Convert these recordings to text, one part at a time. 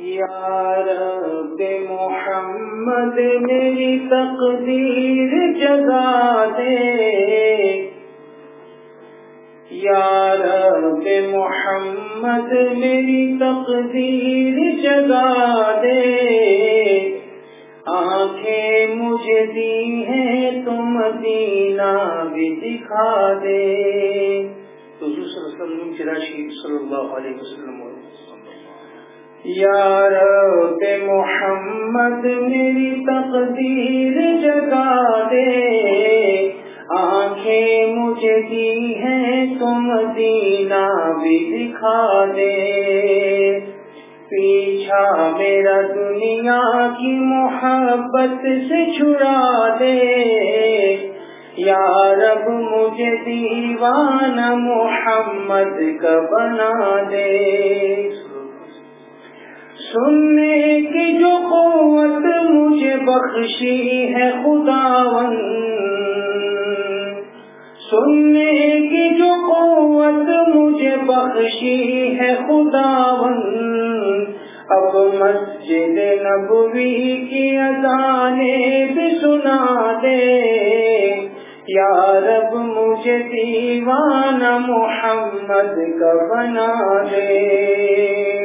یا رب محمد میری تقدیر جگا دے۔ یا رب محمد میری تقدیر جگا یا محمد میری تقدیر جگا دے۔ آنکھیں مجھے دی ہیں تم دینا بھی دکھا دے۔ پیچھا میرا دنیا کی محبت سے چھڑا دے۔ یا رب مجھے دیوان محمد کا بنا دے۔ سننے کی جو قوت مجھے بخشی ہے خداون سننے کی جو قوت مجھے بخشی ہے خداون اب مسجد نبوی کی ادانے بھی سنا دے۔ یا رب مجھے دیوان محمد کا بنا دے۔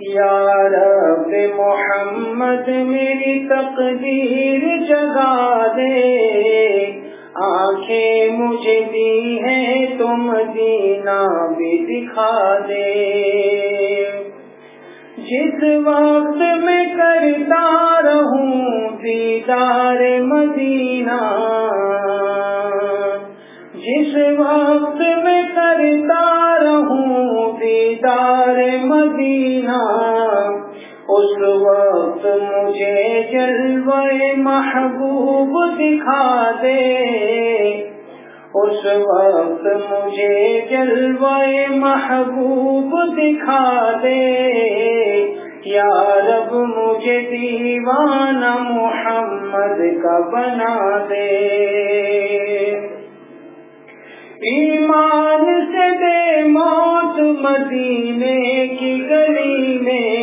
یا رب محمد میری تقدیر جگا دے۔ آنکھیں مجھے دی ہیں، تم دینا بھی دکھا دے۔ جس وقت میں کرتا رہوں دیدار مدینہ، جس وقت میں کرتا رہوں دیدار مدینہ، اس وقت مجھے جلوے محبوب دکھا دے۔ اس وقت مجھے جلوے محبوب دکھا دے۔ یا رب، مجھے دیوانہ محمد کا بنا دے۔ ایمان سے دے موت مدینے کی گلی میں۔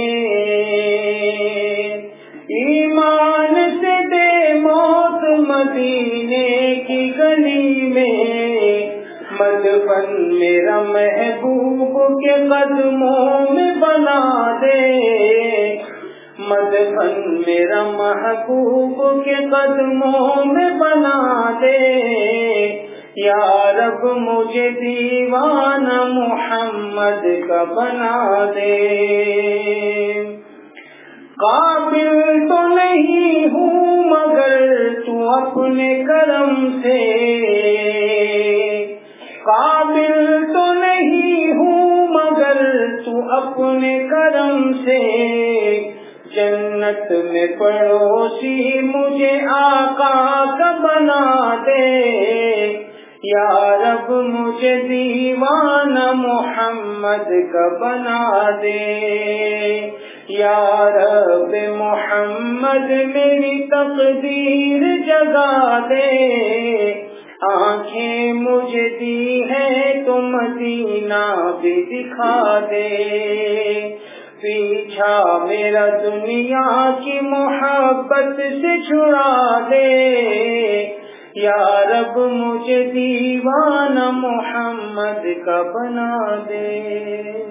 ایمان سے دے موت مدینے کی گلی میں۔ مدفن میرا محبوب کے قدموں میں بنا دے۔ مدفن میرا محبوب کے قدموں میں بنا دے۔ یا رب مجھے دیوان محمد کا بنا دے۔ قابل تو نہیں ہوں مگر تو اپنے کرم سے۔ قابل تو نہیں ہوں مگر تو اپنے کرم سے۔ جنت میں پڑوسی مجھے آقا کا بنا دے۔ یا رب مجھے دیوان محمد کا بنا دے۔ یا رب محمد میری تقدیر جگا دے۔ آنکھیں مجھے دی ہے تم دینا بھی دکھا دے۔ پیچھا میرا دنیا کی محبت سے چھڑا دے۔ یا رب مجھے دیوان محمد کا بنا دے۔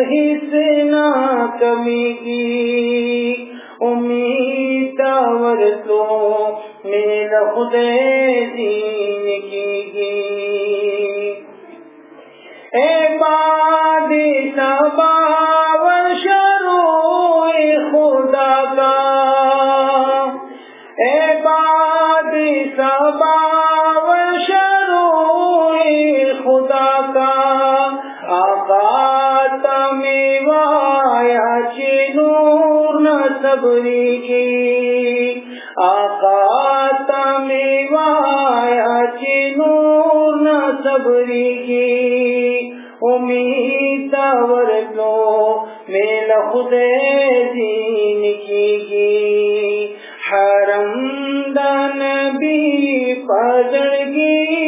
ہی سے نہ کمی کی۔ امید ورسوں میرا خدے صبری کی آقا تمیوایا چنور نہ صبری کی امید لو میل خود دین کی گی۔ حرم دن بھی پڑگی میوری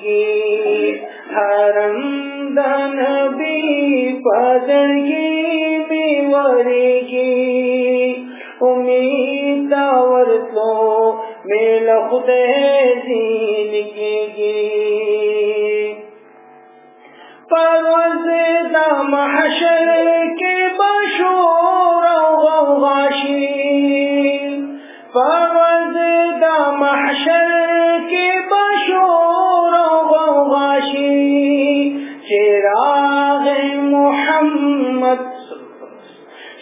کی گی حرم دن بھی پدگی بیوری کی امید لو میل خود دین کی گی پروز دم حشر کے بشور محمد.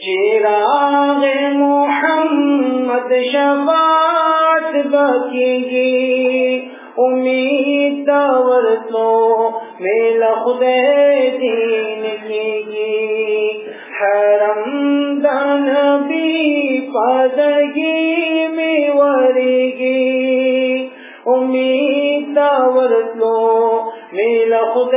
چراغ محمد شفاعت بکی گی امید دور تو میل خود دین کی گی حرم دن بھی پدگی میوری گی امید دور تو میل خود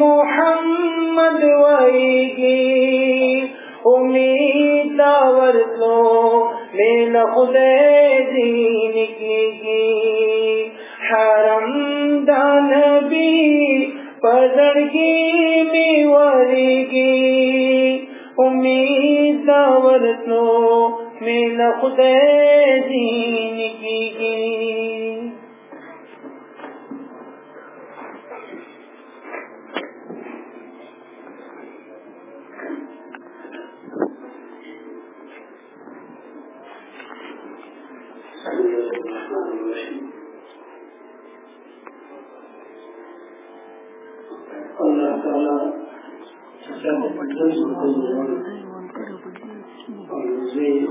محمد ويجي امید داور تو میل خدای دین کیږي حرم دان بی پزړګي می وريږي امید داور تو میل خدای دین کیږي الرحمن الرحيم الله تعالى. تسامح الجنس والزين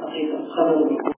حقيقة خبر